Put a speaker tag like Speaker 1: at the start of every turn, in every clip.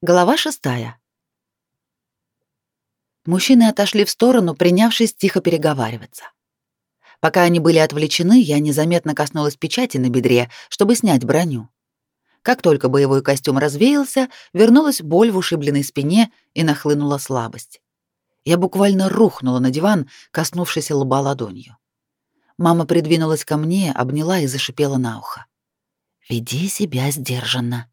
Speaker 1: Глава шестая. Мужчины отошли в сторону, принявшись тихо переговариваться. Пока они были отвлечены, я незаметно коснулась печати на бедре, чтобы снять броню. Как только боевой костюм развеялся, вернулась боль в ушибленной спине и нахлынула слабость. Я буквально рухнула на диван, коснувшись лба ладонью. Мама придвинулась ко мне, обняла и зашипела на ухо. «Веди себя сдержанно».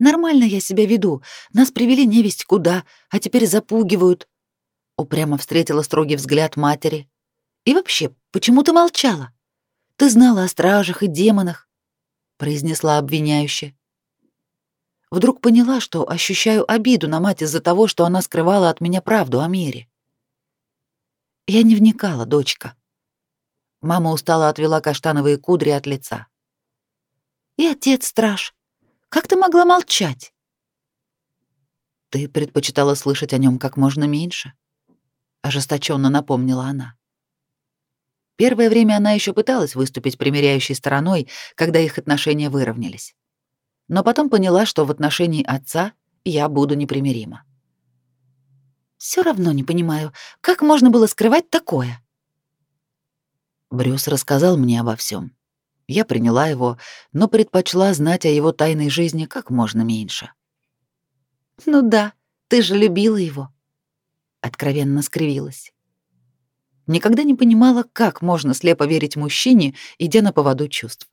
Speaker 1: «Нормально я себя веду. Нас привели невесть куда, а теперь запугивают». Упрямо встретила строгий взгляд матери. «И вообще, почему ты молчала? Ты знала о стражах и демонах произнесла обвиняюще. Вдруг поняла, что ощущаю обиду на мать из-за того, что она скрывала от меня правду о мире. Я не вникала, дочка. Мама устало отвела каштановые кудри от лица. И отец страж. Как ты могла молчать? Ты предпочитала слышать о нем как можно меньше, ожесточенно напомнила она. Первое время она еще пыталась выступить примиряющей стороной, когда их отношения выровнялись. Но потом поняла, что в отношении отца я буду непримирима. Все равно не понимаю, как можно было скрывать такое? Брюс рассказал мне обо всем. Я приняла его, но предпочла знать о его тайной жизни как можно меньше. Ну да, ты же любила его. Откровенно скривилась. Никогда не понимала, как можно слепо верить мужчине, идя на поводу чувств.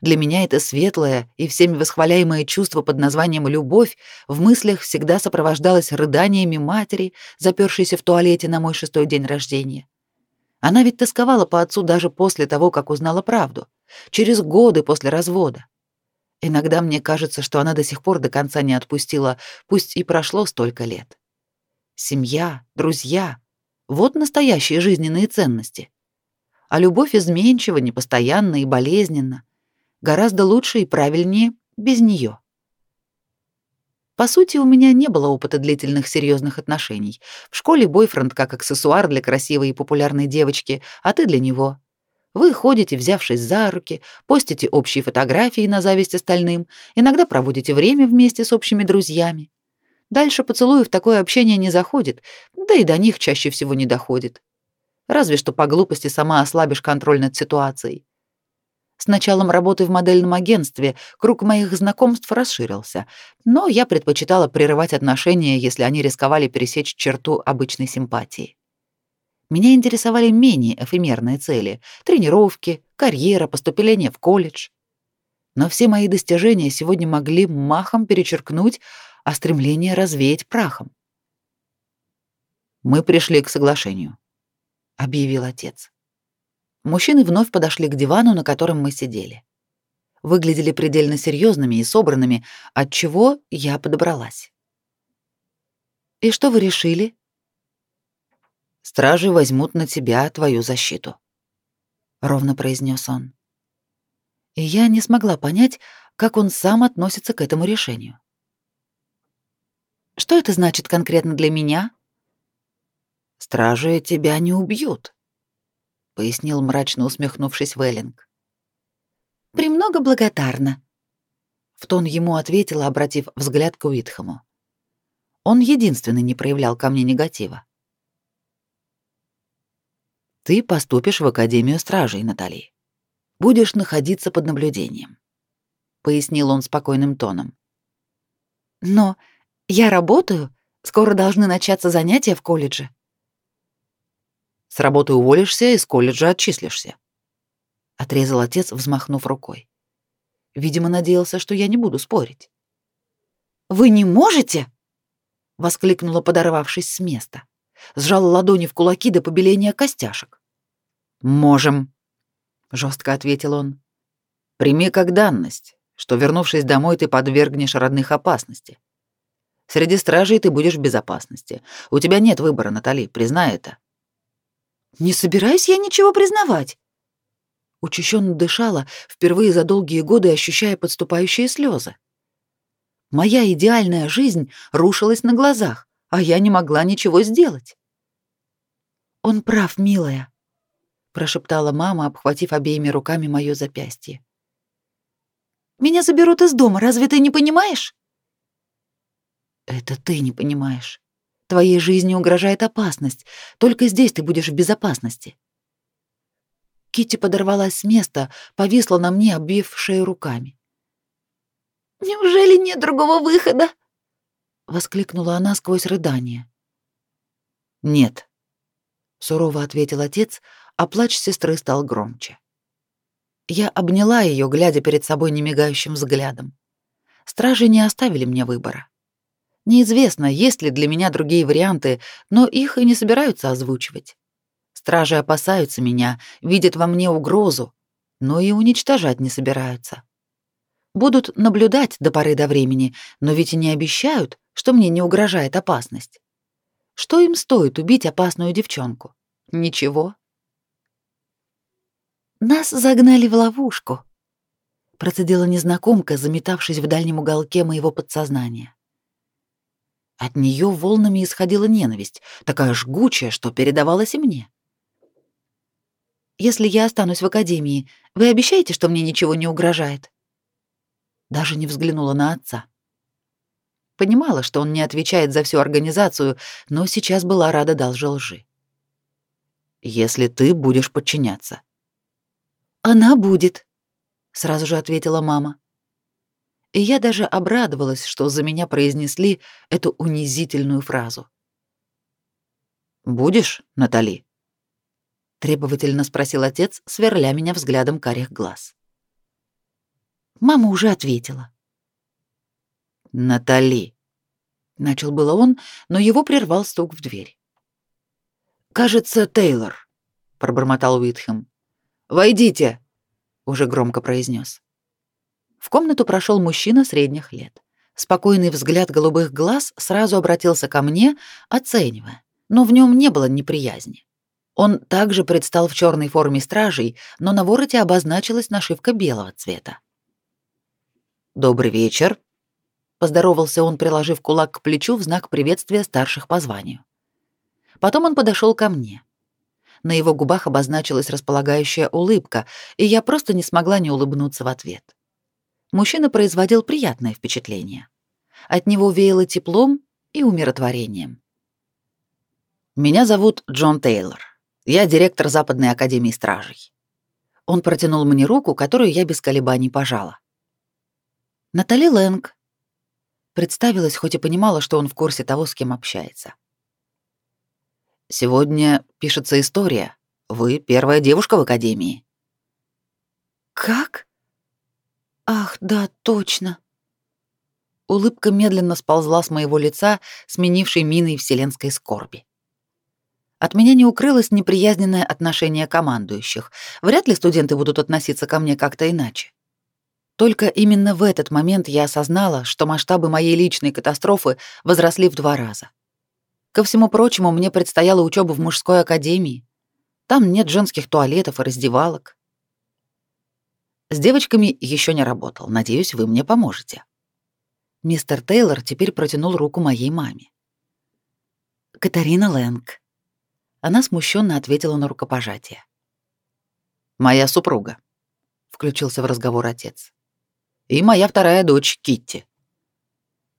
Speaker 1: Для меня это светлое и всеми восхваляемое чувство под названием «любовь» в мыслях всегда сопровождалось рыданиями матери, запершейся в туалете на мой шестой день рождения. Она ведь тосковала по отцу даже после того, как узнала правду, через годы после развода. Иногда мне кажется, что она до сих пор до конца не отпустила, пусть и прошло столько лет. Семья, друзья, вот настоящие жизненные ценности. А любовь изменчива, непостоянна и болезненна. Гораздо лучше и правильнее без нее. По сути, у меня не было опыта длительных серьезных отношений. В школе бойфренд как аксессуар для красивой и популярной девочки, а ты для него. Вы ходите, взявшись за руки, постите общие фотографии на зависть остальным, иногда проводите время вместе с общими друзьями. Дальше поцелуев такое общение не заходит, да и до них чаще всего не доходит. Разве что по глупости сама ослабишь контроль над ситуацией. С началом работы в модельном агентстве круг моих знакомств расширился, но я предпочитала прерывать отношения, если они рисковали пересечь черту обычной симпатии. Меня интересовали менее эфемерные цели — тренировки, карьера, поступление в колледж. Но все мои достижения сегодня могли махом перечеркнуть а стремление развеять прахом. «Мы пришли к соглашению», — объявил отец. Мужчины вновь подошли к дивану, на котором мы сидели. Выглядели предельно серьезными и собранными, от чего я подобралась. «И что вы решили?» «Стражи возьмут на тебя твою защиту», — ровно произнес он. И я не смогла понять, как он сам относится к этому решению. Что это значит конкретно для меня? Стражи тебя не убьют, пояснил мрачно усмехнувшись Веллинг. Премного благодарна, в тон ему ответила, обратив взгляд к Уитхаму. Он единственный не проявлял ко мне негатива. Ты поступишь в Академию стражей, Натали. Будешь находиться под наблюдением, пояснил он спокойным тоном. Но я работаю, скоро должны начаться занятия в колледже. С работы уволишься и с колледжа отчислишься. Отрезал отец, взмахнув рукой. Видимо, надеялся, что я не буду спорить. Вы не можете? воскликнула, подорвавшись с места. Сжала ладони в кулаки до побеления костяшек. Можем, жестко ответил он. Прими как данность, что вернувшись домой, ты подвергнешь родных опасности. Среди стражей ты будешь в безопасности. У тебя нет выбора, Натали, признай это. Не собираюсь я ничего признавать. Учащенно дышала, впервые за долгие годы ощущая подступающие слезы. Моя идеальная жизнь рушилась на глазах, а я не могла ничего сделать. Он прав, милая, прошептала мама, обхватив обеими руками моё запястье. Меня заберут из дома, разве ты не понимаешь? Это ты не понимаешь. Твоей жизни угрожает опасность. Только здесь ты будешь в безопасности. Кити подорвалась с места, повисла на мне, обвив шею руками. Неужели нет другого выхода? Воскликнула она сквозь рыдание. Нет, сурово ответил отец, а плач сестры стал громче. Я обняла ее, глядя перед собой немигающим взглядом. Стражи не оставили мне выбора. Неизвестно, есть ли для меня другие варианты, но их и не собираются озвучивать. Стражи опасаются меня, видят во мне угрозу, но и уничтожать не собираются. Будут наблюдать до поры до времени, но ведь и не обещают, что мне не угрожает опасность. Что им стоит убить опасную девчонку? Ничего. Нас загнали в ловушку, процедила незнакомка, заметавшись в дальнем уголке моего подсознания. От нее волнами исходила ненависть, такая жгучая, что передавалась и мне. Если я останусь в академии, вы обещаете, что мне ничего не угрожает? Даже не взглянула на отца. Понимала, что он не отвечает за всю организацию, но сейчас была рада даже лжи. Если ты будешь подчиняться. Она будет, сразу же ответила мама. И я даже обрадовалась, что за меня произнесли эту унизительную фразу. Будешь, Натали? требовательно спросил отец, сверля меня взглядом карих глаз. Мама уже ответила. Натали, начал было он, но его прервал стук в дверь. Кажется, Тейлор, пробормотал Уитхэм. Войдите, уже громко произнес. В комнату прошел мужчина средних лет. Спокойный взгляд голубых глаз сразу обратился ко мне, оценивая, но в нем не было неприязни. Он также предстал в черной форме стражей, но на вороте обозначилась нашивка белого цвета. «Добрый вечер», — поздоровался он, приложив кулак к плечу в знак приветствия старших по званию. Потом он подошел ко мне. На его губах обозначилась располагающая улыбка, и я просто не смогла не улыбнуться в ответ. Мужчина производил приятное впечатление. От него веяло теплом и умиротворением. «Меня зовут Джон Тейлор. Я директор Западной академии стражей. Он протянул мне руку, которую я без колебаний пожала. Натали Лэнг. Представилась, хоть и понимала, что он в курсе того, с кем общается. Сегодня пишется история. Вы первая девушка в академии. Как? Ах, да, точно. Улыбка медленно сползла с моего лица, сменившей миной вселенской скорби. От меня не укрылось неприязненное отношение командующих. Вряд ли студенты будут относиться ко мне как-то иначе. Только именно в этот момент я осознала, что масштабы моей личной катастрофы возросли в два раза. Ко всему прочему, мне предстояла учеба в мужской академии. Там нет женских туалетов и раздевалок. С девочками еще не работал. Надеюсь, вы мне поможете. Мистер Тейлор теперь протянул руку моей маме. Катарина Лэнг. Она смущенно ответила на рукопожатие. «Моя супруга», — включился в разговор отец. «И моя вторая дочь Китти».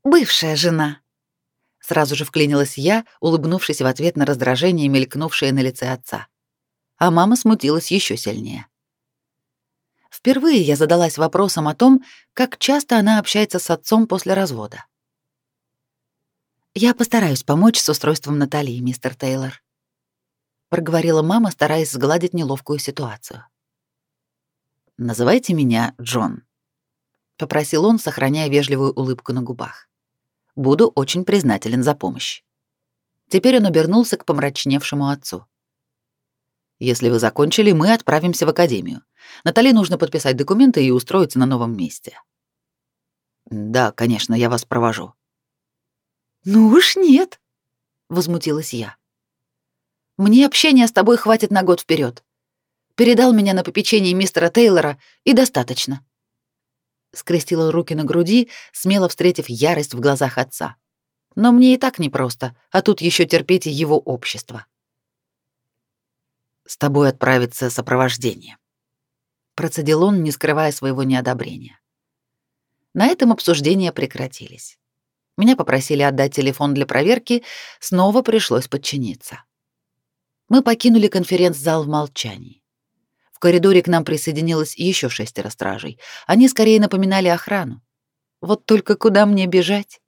Speaker 1: «Бывшая жена», — сразу же вклинилась я, улыбнувшись в ответ на раздражение, мелькнувшее на лице отца. А мама смутилась еще сильнее. Впервые я задалась вопросом о том, как часто она общается с отцом после развода. «Я постараюсь помочь с устройством Натальи, мистер Тейлор», проговорила мама, стараясь сгладить неловкую ситуацию. Называйте меня Джон, попросил он, сохраняя вежливую улыбку на губах. Буду очень признателен за помощь. Теперь он обернулся к помрачневшему отцу. Если вы закончили, мы отправимся в академию. Натали нужно подписать документы и устроиться на новом месте. Да, конечно, я вас провожу. Ну уж нет, возмутилась я. Мне общения с тобой хватит на год вперед. Передал меня на попечение мистера Тейлора, и достаточно. Скрестила руки на груди, смело встретив ярость в глазах отца. Но мне и так непросто, а тут еще терпеть его общество. С тобой отправится сопровождение. Процедил он, не скрывая своего неодобрения. На этом обсуждения прекратились. Меня попросили отдать телефон для проверки, снова пришлось подчиниться. Мы покинули конференц-зал в молчании. В коридоре к нам присоединилось еще шестеро стражей. Они скорее напоминали охрану. Вот только куда мне бежать?